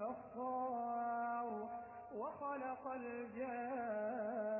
كالفخار وخلق الجان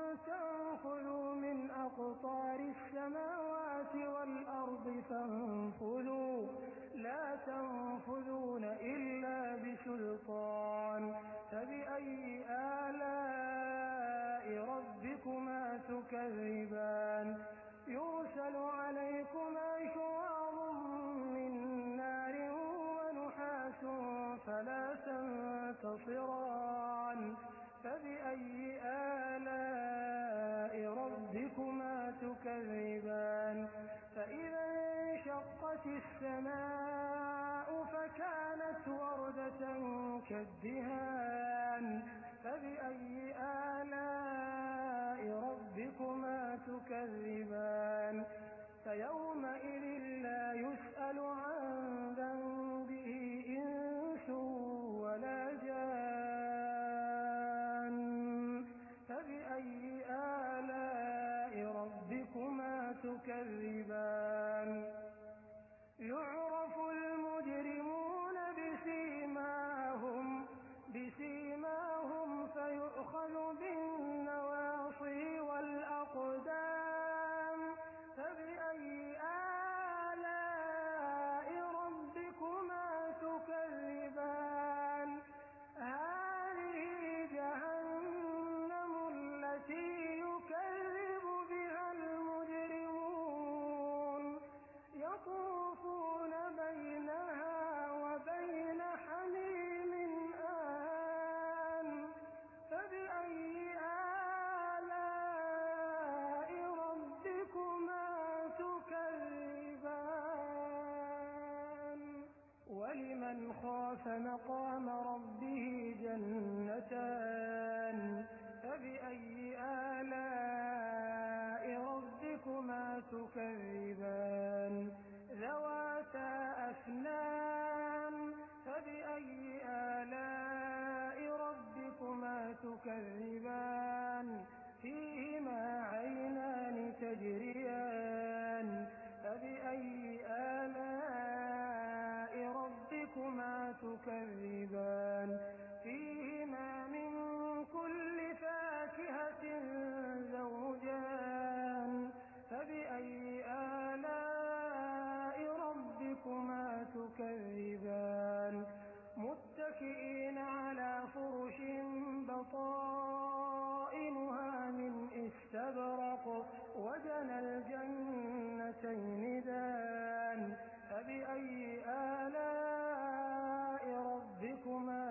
تنفذوا من أقطار السماوات والأرض فانفذوا لا تنفذون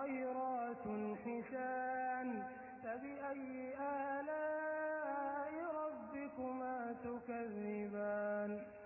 خيرات حسان فبأي آلاء ربكما تكذبان؟